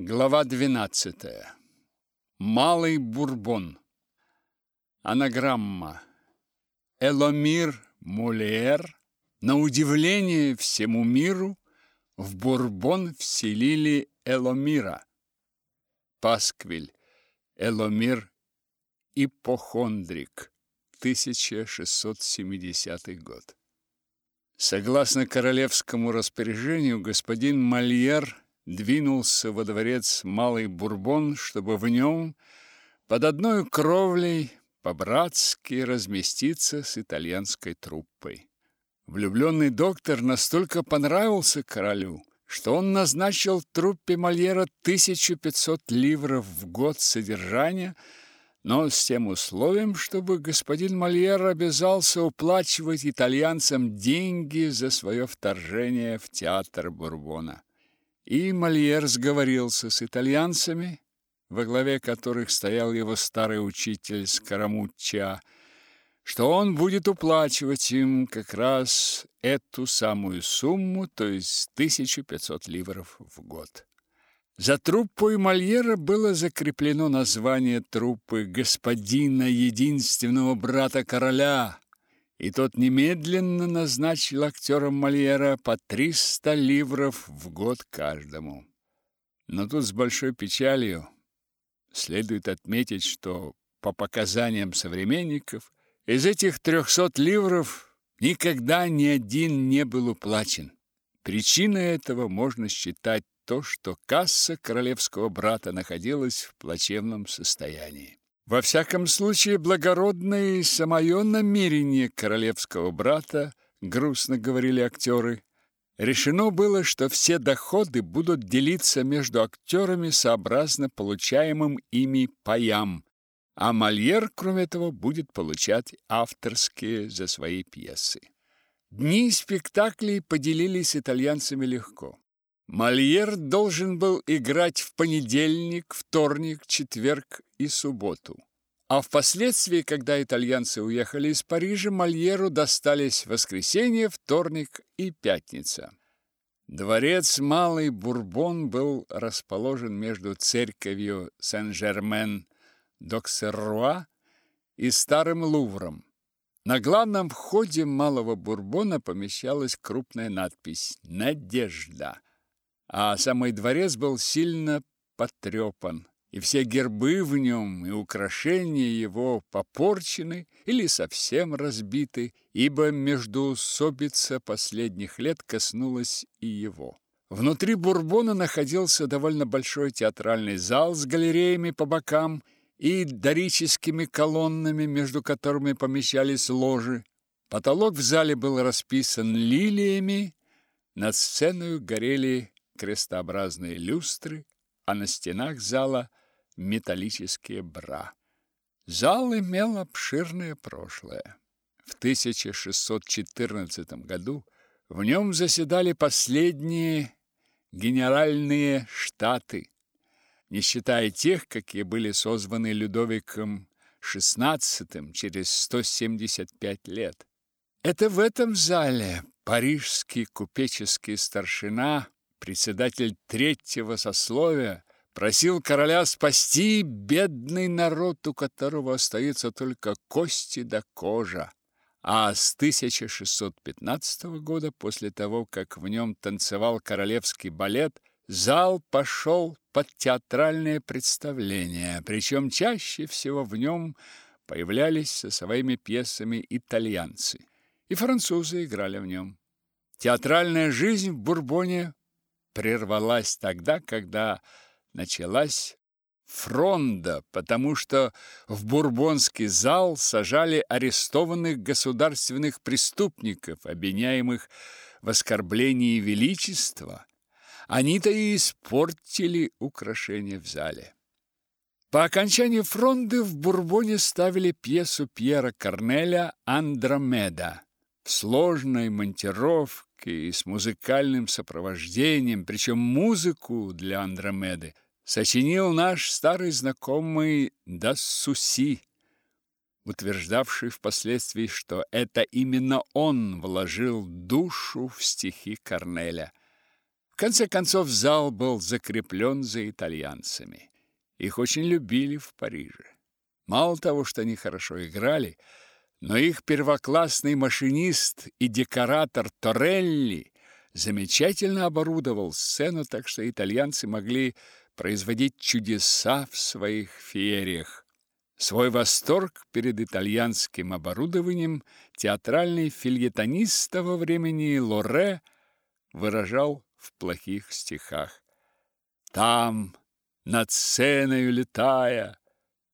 Глава 12. Малый Бурбон. Анаграмма. Эломир Мулиер, на удивление всему миру, в Бурбон вселили Эломира. Пасквиль. Эломир Ипохондрик. 1670 год. Согласно королевскому распоряжению, господин Мольер двинулся во дворец Малый Бурбон, чтобы в нем под одной кровлей по-братски разместиться с итальянской труппой. Влюбленный доктор настолько понравился королю, что он назначил труппе Мольера 1500 ливров в год содержания, но с тем условием, чтобы господин Мольер обязался уплачивать итальянцам деньги за свое вторжение в театр Бурбона. И Мольер сговорился с итальянцами, во главе которых стоял его старый учитель Скоромучча, что он будет уплачивать им как раз эту самую сумму, то есть 1500 ливров в год. За труппой Мольера было закреплено название труппы господина единственного брата короля, и тот немедленно назначил актерам Мольера по 300 ливров в год каждому. Но тут с большой печалью следует отметить, что по показаниям современников из этих 300 ливров никогда ни один не был уплачен. Причиной этого можно считать то, что касса королевского брата находилась в плачевном состоянии. Во всяком случае, благородное и самое намерение королевского брата, грустно говорили актеры, решено было, что все доходы будут делиться между актерами сообразно получаемым ими паям, а Мольер, кроме того, будет получать авторские за свои пьесы. Дни спектаклей поделились итальянцами легко. Мольер должен был играть в понедельник, вторник, четверг и субботу. А впоследствии, когда итальянцы уехали из Парижа, Мольеру достались воскресенье, вторник и пятница. Дворец Малый Бурбон был расположен между церковью Сен-Жермен-д'Оксерруа и Старым Лувром. На главном входе Малого Бурбона помещалась крупная надпись «Надежда» а самый дворец был сильно потрепан, и все гербы в нем и украшения его попорчены или совсем разбиты, ибо междоусобица последних лет коснулась и его. Внутри Бурбона находился довольно большой театральный зал с галереями по бокам и дорическими колоннами, между которыми помещались ложи. Потолок в зале был расписан лилиями, над сценой горели крестообразные люстры, а на стенах зала металлические бра. Зал имел обширное прошлое. В 1614 году в нем заседали последние генеральные штаты, не считая тех, какие были созваны Людовиком XVI через 175 лет. Это в этом зале парижский купеческий старшина председатель третьего сословия, просил короля спасти бедный народ, у которого остается только кости да кожа. А с 1615 года, после того, как в нем танцевал королевский балет, зал пошел под театральное представление, причем чаще всего в нем появлялись со своими пьесами итальянцы, и французы играли в нем. Театральная жизнь в Бурбоне прервалась тогда, когда началась фронда, потому что в Бурбонский зал сажали арестованных государственных преступников, обвиняемых в оскорблении величества. Они-то и испортили украшения в зале. По окончании фронды в Бурбоне ставили пьесу Пьера Корнеля «Андромеда» в сложной монтировке, и с музыкальным сопровождением, причем музыку для Андромеды сочинил наш старый знакомый Дассуси, утверждавший впоследствии, что это именно он вложил душу в стихи Корнеля. В конце концов зал был закреплен за итальянцами. Их очень любили в Париже. Мало того, что они хорошо играли, но их первоклассный машинист и декоратор Торелли замечательно оборудовал сцену, так что итальянцы могли производить чудеса в своих феериях. Свой восторг перед итальянским оборудованием театральный фильетонист того времени Лоре выражал в плохих стихах. Там, над сценой летая,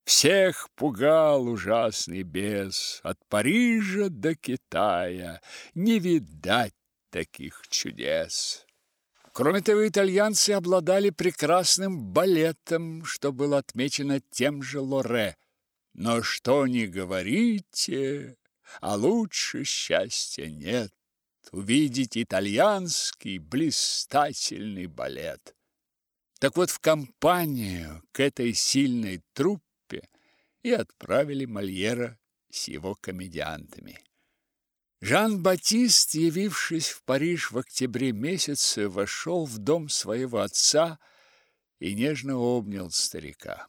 всех пугал ужасный бес, от Парижа до Китая не видать таких чудес. Кроме того, итальянцы обладали прекрасным балетом, что было отмечено тем же Лоре. Но что ни говорите, а лучше счастья нет увидеть итальянский блистательный балет. Так вот, в компанию к этой сильной труппе и отправили Мольера с его комедиантами. Жан-Батист, явившись в Париж в октябре месяце, вошел в дом своего отца и нежно обнял старика.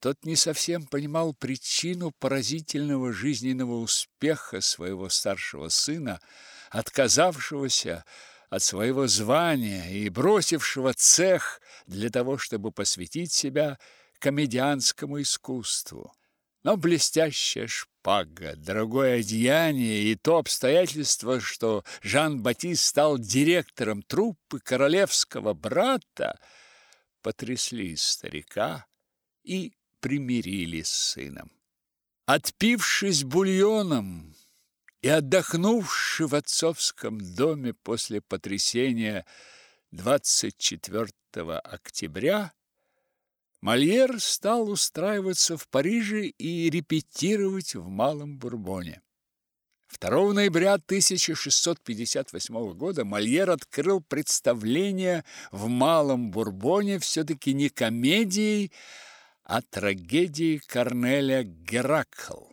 Тот не совсем понимал причину поразительного жизненного успеха своего старшего сына, отказавшегося от своего звания и бросившего цех для того, чтобы посвятить себя комедианскому искусству. Но блестящая шпага, дорогое одеяние и то обстоятельство, что Жан-Батист стал директором труппы королевского брата, потрясли старика и примирили с сыном. Отпившись бульоном и отдохнувши в отцовском доме после потрясения 24 октября, Мольер стал устраиваться в Париже и репетировать в Малом Бурбоне. 2 ноября 1658 года Мольер открыл представление в Малом Бурбоне все-таки не комедией, а трагедией Корнеля Геракл.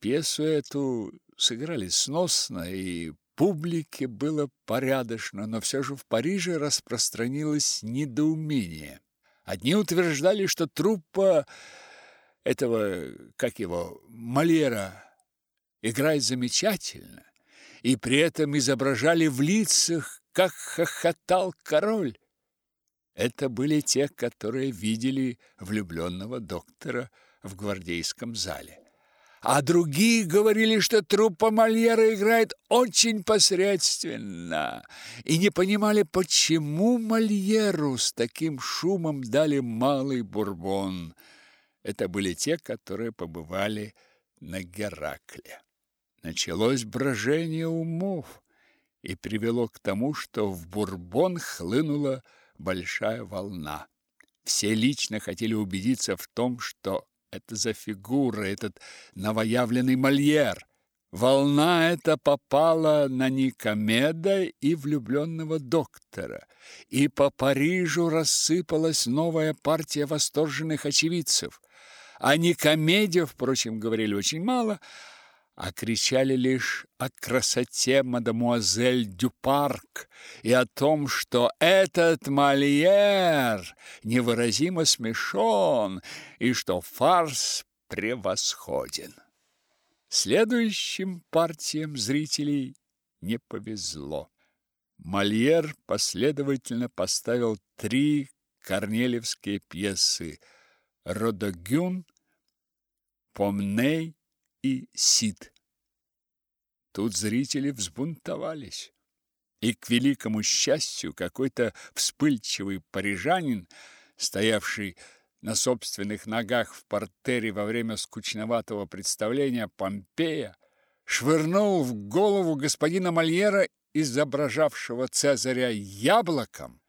Пьесу эту сыграли сносно, и публике было порядочно, но все же в Париже распространилось недоумение. Одни утверждали, что труппа этого, как его, Мольера играет замечательно, и при этом изображали в лицах, как хохотал король. Это были те, которые видели влюбленного доктора в гвардейском зале. А другие говорили, что труппа Мольера играет очень посредственно, и не понимали, почему Мольеру с таким шумом дали малый бурбон. Это были те, которые побывали на Геракле. Началось брожение умов и привело к тому, что в бурбон хлынула большая волна. Все лично хотели убедиться в том, что это за фигура, этот новоявленный Мольер. Волна эта попала на Никомеда и влюбленного доктора, и по Парижу рассыпалась новая партия восторженных очевидцев. О Никомеде, впрочем, говорили очень мало – а кричали лишь о красоте мадемуазель Дюпарк и о том, что этот Мольер невыразимо смешон и что фарс превосходен. Следующим партиям зрителей не повезло. Мольер последовательно поставил три корнелевские пьесы «Родогюн», «Помней» и Сид. Тут зрители взбунтовались. И к великому счастью какой-то вспыльчивый парижанин, стоявший на собственных ногах в портере во время скучноватого представления Помпея, швырнул в голову господина Мольера, изображавшего Цезаря яблоком,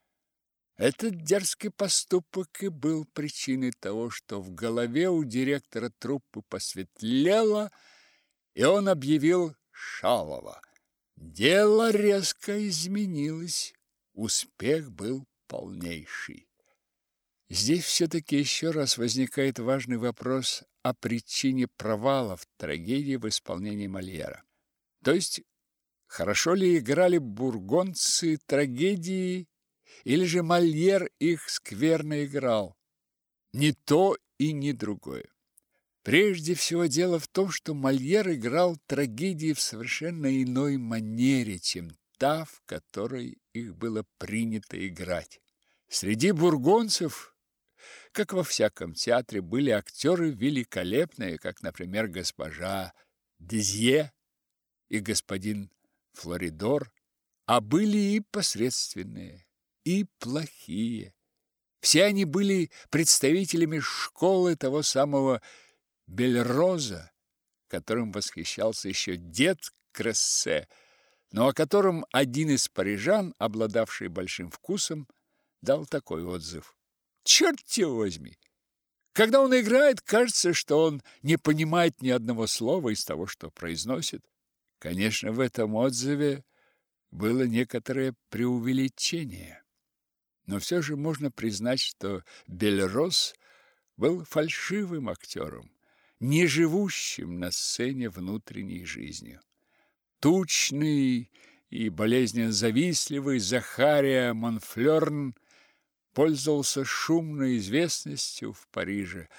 этот дерзкий поступок и был причиной того, что в голове у директора труппы посветлело, и он объявил Шалова. Дело резко изменилось, успех был полнейший. Здесь все-таки еще раз возникает важный вопрос о причине провала в трагедии в исполнении Мольера. То есть, хорошо ли играли бургонцы трагедии или же Мольер их скверно играл. Ни то и ни другое. Прежде всего дело в том, что Мольер играл трагедии в совершенно иной манере, чем та, в которой их было принято играть. Среди бургонцев, как во всяком театре, были актеры великолепные, как, например, госпожа Дезье и господин Флоридор, а были и посредственные, и плохие. Все они были представителями школы того самого Бельроза, которым восхищался еще дед Крессе, но о котором один из парижан, обладавший большим вкусом, дал такой отзыв. «Черт его возьми! Когда он играет, кажется, что он не понимает ни одного слова из того, что произносит. Конечно, в этом отзыве было некоторое преувеличение. Но все же можно признать, что Бельрос был фальшивым актером, не живущим на сцене внутренней жизнью. Тучный и болезненно завистливый Захария Монфлери пользовался шумной известностью в Париже.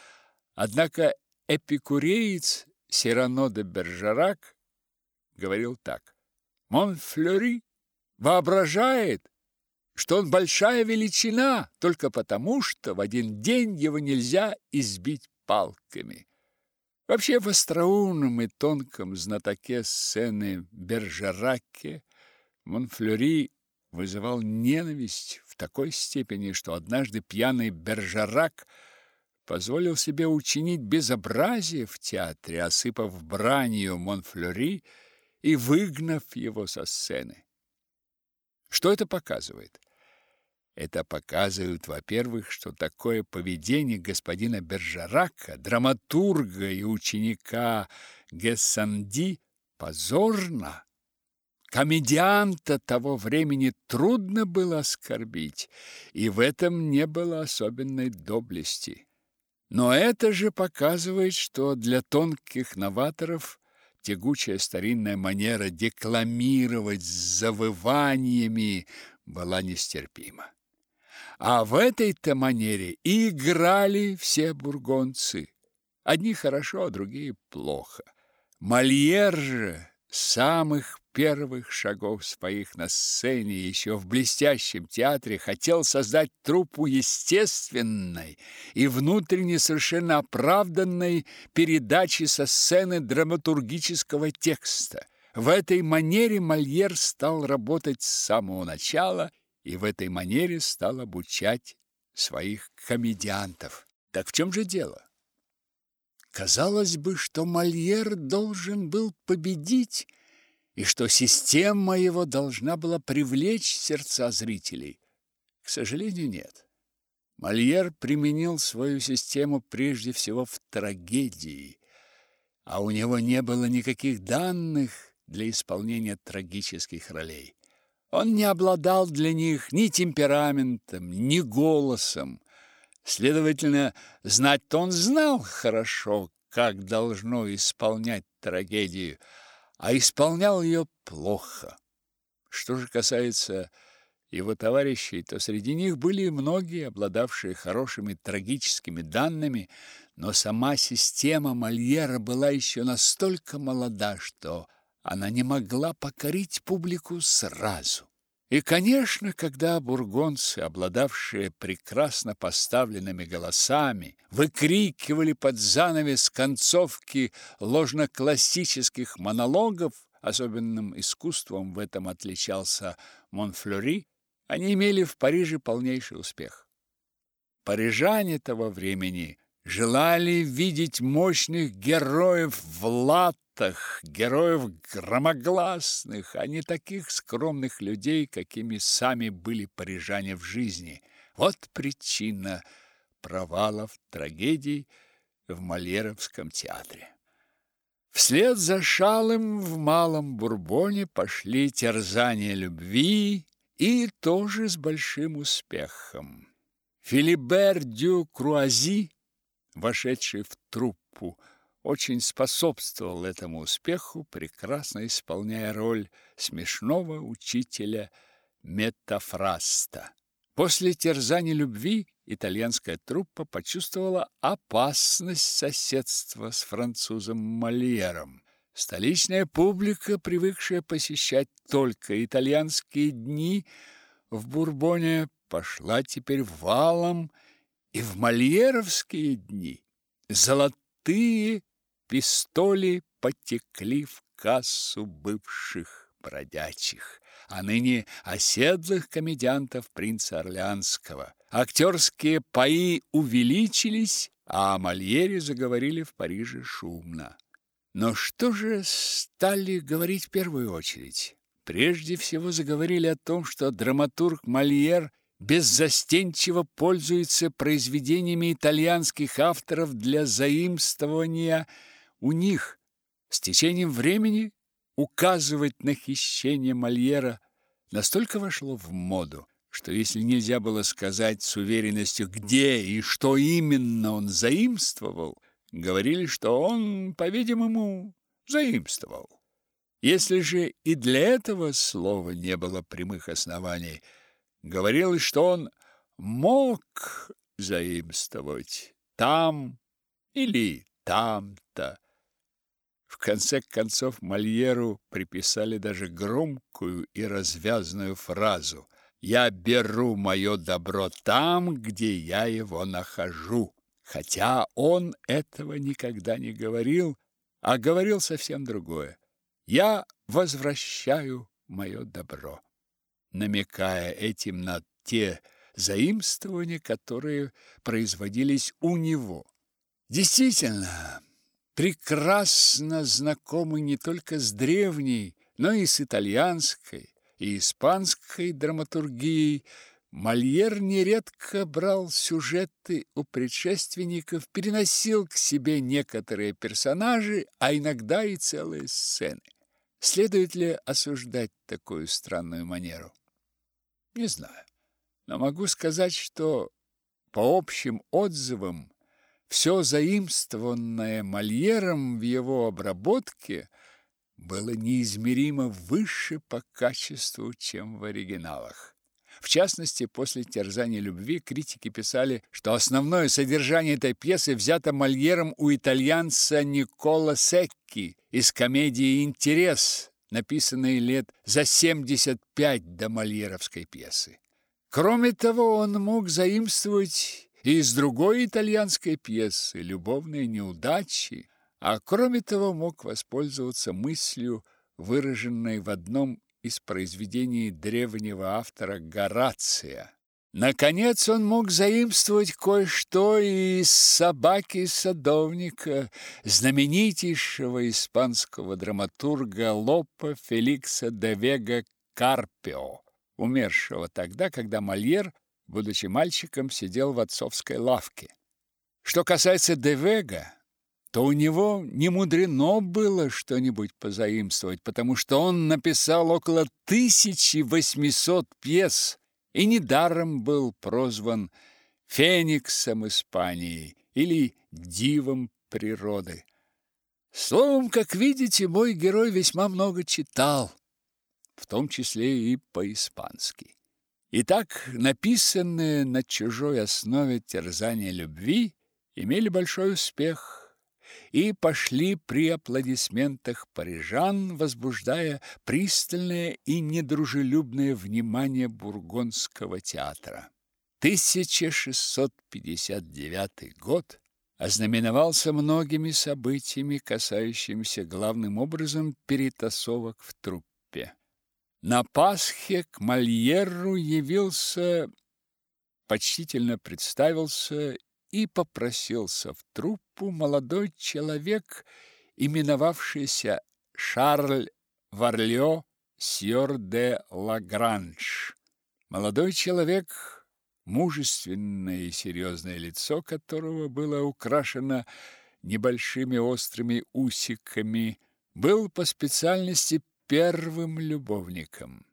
Однако эпикуреец Сирано де Бержерак говорил так. Монфлери воображает, что он большая величина только потому, что в один день его нельзя избить палками. Вообще в остроумном и тонком знатоке сцены Бержераке Монфлери вызывал ненависть в такой степени, что однажды пьяный Бержерак позволил себе учинить безобразие в театре, осыпав бранью Монфлери и выгнав его со сцены. Что это показывает? Это показывает, во-первых, что такое поведение господина Бержарака, драматурга и ученика Гессанди, позорно. Комедианта того времени трудно было оскорбить, и в этом не было особенной доблести. Но это же показывает, что для тонких новаторов тягучая старинная манера декламировать с завываниями была нестерпима. А в этой-то манере и играли все бургонцы. Одни хорошо, а другие плохо. Мольер же самых первых шагов своих на сцене еще в блестящем театре хотел создать труппу естественной и внутренне совершенно оправданной передачи со сцены драматургического текста. В этой манере Мольер стал работать с самого начала и в этой манере стал обучать своих комедиантов. Так в чем же дело? Казалось бы, что Мольер должен был победить, и что система его должна была привлечь сердца зрителей. К сожалению, нет. Мольер применил свою систему прежде всего в трагедии, а у него не было никаких данных для исполнения трагических ролей. Он не обладал для них ни темпераментом, ни голосом. Следовательно, знать-то он знал хорошо, как должно исполнять трагедию, а исполнял ее плохо. Что же касается его товарищей, то среди них были многие, обладавшие хорошими трагическими данными, но сама система Мольера была еще настолько молода, что она не могла покорить публику сразу. И, конечно, когда бургонцы, обладавшие прекрасно поставленными голосами, выкрикивали под занавес концовки ложно-классических монологов, особенным искусством в этом отличался Монфлори, они имели в Париже полнейший успех. Парижане того времени желали видеть мощных героев в латах, героев громогласных, а не таких скромных людей, какими сами были парижане в жизни. Вот причина провалов трагедий в Мольеровском театре. Вслед за Шалым в Малом Бурбоне пошли терзания любви и тоже с большим успехом. Филибер дю Круази вошедший в труппу, очень способствовал этому успеху, прекрасно исполняя роль смешного учителя Метафраста. После терзания любви итальянская труппа почувствовала опасность соседства с французом Мольером. Столичная публика, привыкшая посещать только итальянские дни в Бурбоне, пошла теперь валом и в мольеровские дни. Золотые пистоли потекли в кассу бывших бродячих, а ныне оседлых комедиантов принца Орлеанского. Актерские паи увеличились, а о Мольере заговорили в Париже шумно. Но что же стали говорить в первую очередь? Прежде всего заговорили о том, что драматург Мольер беззастенчиво пользуется произведениями итальянских авторов для заимствования у них. С течением времени указывать на хищение Мольера настолько вошло в моду, что если нельзя было сказать с уверенностью, где и что именно он заимствовал, Говорили, что он, по-видимому, заимствовал. Если же и для этого слова не было прямых оснований, говорилось, что он мог заимствовать там или там-то. В конце концов Мольеру приписали даже громкую и развязную фразу «Я беру мое добро там, где я его нахожу» хотя он этого никогда не говорил, а говорил совсем другое. «Я возвращаю мое добро», намекая этим на те заимствования, которые производились у него. Действительно, прекрасно знакомый не только с древней, но и с итальянской и испанской драматургией, Мольер нередко брал сюжеты у предшественников, переносил к себе некоторые персонажи, а иногда и целые сцены. Следует ли осуждать такую странную манеру? Не знаю. Но могу сказать, что по общим отзывам все заимствованное Мольером в его обработке было неизмеримо выше по качеству, чем в оригиналах. В частности, после терзания любви критики писали, что основное содержание этой пьесы взято Мольером у итальянца Никола Секки из комедии «Интерес», написанной лет за 75 до мольеровской пьесы. Кроме того, он мог заимствовать и из другой итальянской пьесы «Любовные неудачи», а кроме того мог воспользоваться мыслью, выраженной в одном из произведений древнего автора Горация. Наконец он мог заимствовать кое-что из «Собаки садовника», знаменитейшего испанского драматурга Лопа Феликса де Вега Карпио, умершего тогда, когда Мольер, будучи мальчиком, сидел в отцовской лавке. Что касается де Вега, то у него не мудрено было что-нибудь позаимствовать, потому что он написал около 1800 пьес и недаром был прозван Фениксом Испании или Дивом природы. Словом, как видите, мой герой весьма много читал, в том числе и по-испански. Итак, написанные на чужой основе терзания любви имели большой успех – и пошли при аплодисментах парижан, возбуждая пристальное и недружелюбное внимание бургондского театра. 1659 год ознаменовался многими событиями, касающимися главным образом перетасовок в труппе. На Пасхе к Мольеру явился, почтительно представился и попросился в труппу молодой человек, именовавшийся Шарль Варлео Сьор де Лагранж. Молодой человек, мужественное и серьезное лицо которого было украшено небольшими острыми усиками, был по специальности первым любовником.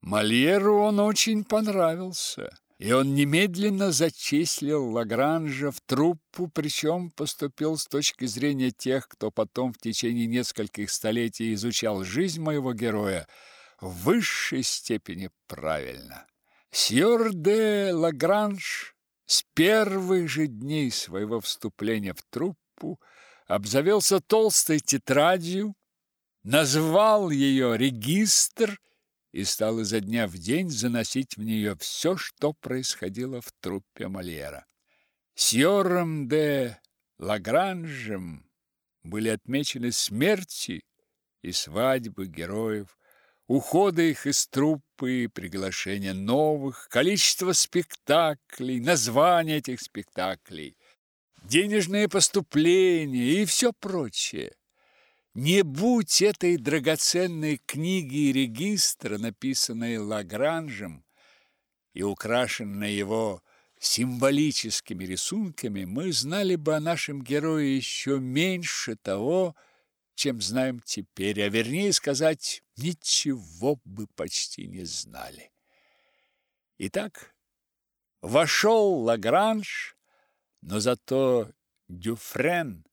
Мольеру он очень понравился и он немедленно зачислил Лагранжа в труппу, причем поступил с точки зрения тех, кто потом в течение нескольких столетий изучал жизнь моего героя, в высшей степени правильно. Сьор де Лагранж с первых же дней своего вступления в труппу обзавелся толстой тетрадью, назвал ее «Регистр» и стал изо дня в день заносить в нее все, что происходило в труппе Мольера. Сьором де Лагранжем были отмечены смерти и свадьбы героев, уходы их из труппы, приглашение новых, количество спектаклей, названия этих спектаклей, денежные поступления и все прочее. Не будь этой драгоценной книги и регистра, написанной Лагранжем и украшенной его символическими рисунками, мы знали бы о нашем герое еще меньше того, чем знаем теперь, а вернее сказать, ничего бы почти не знали. Итак, вошел Лагранж, но зато Дюфрен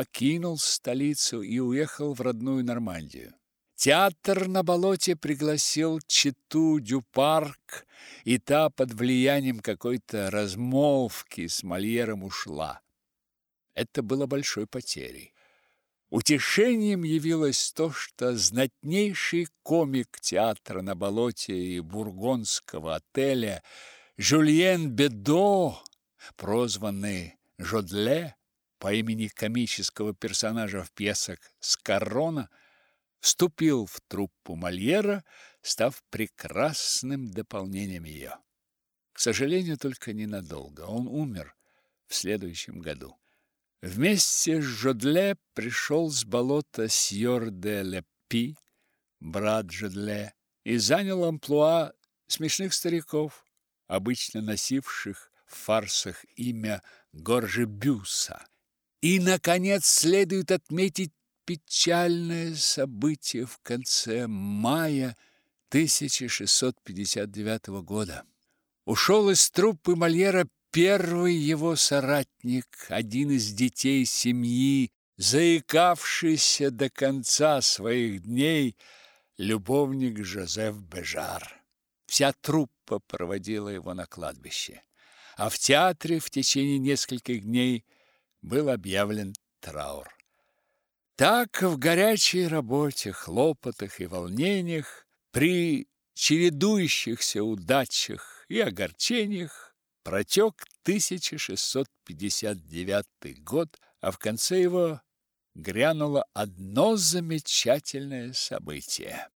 покинул столицу и уехал в родную Нормандию. Театр на болоте пригласил Читу Дюпарк, и та под влиянием какой-то размолвки с Мольером ушла. Это было большой потерей. Утешением явилось то, что знатнейший комик театра на болоте и бургондского отеля Жюльен Бедо, прозванный Жодле по имени комического персонажа в пьесах «Скорона», вступил в труппу Мольера, став прекрасным дополнением ее. К сожалению, только ненадолго. Он умер в следующем году. Вместе с Жодле пришел с болота Сьор де Лепи, брат Жодле, и занял амплуа смешных стариков, обычно носивших в фарсах имя Горжебюса. И, наконец, следует отметить печальное событие в конце мая 1659 года. Ушел из труппы Мольера первый его соратник, один из детей семьи, заикавшийся до конца своих дней, любовник Жозеф Бежар. Вся труппа проводила его на кладбище, а в театре в течение нескольких дней был объявлен траур. Так в горячей работе, хлопотах и волнениях, при чередующихся удачах и огорчениях протек 1659 год, а в конце его грянуло одно замечательное событие.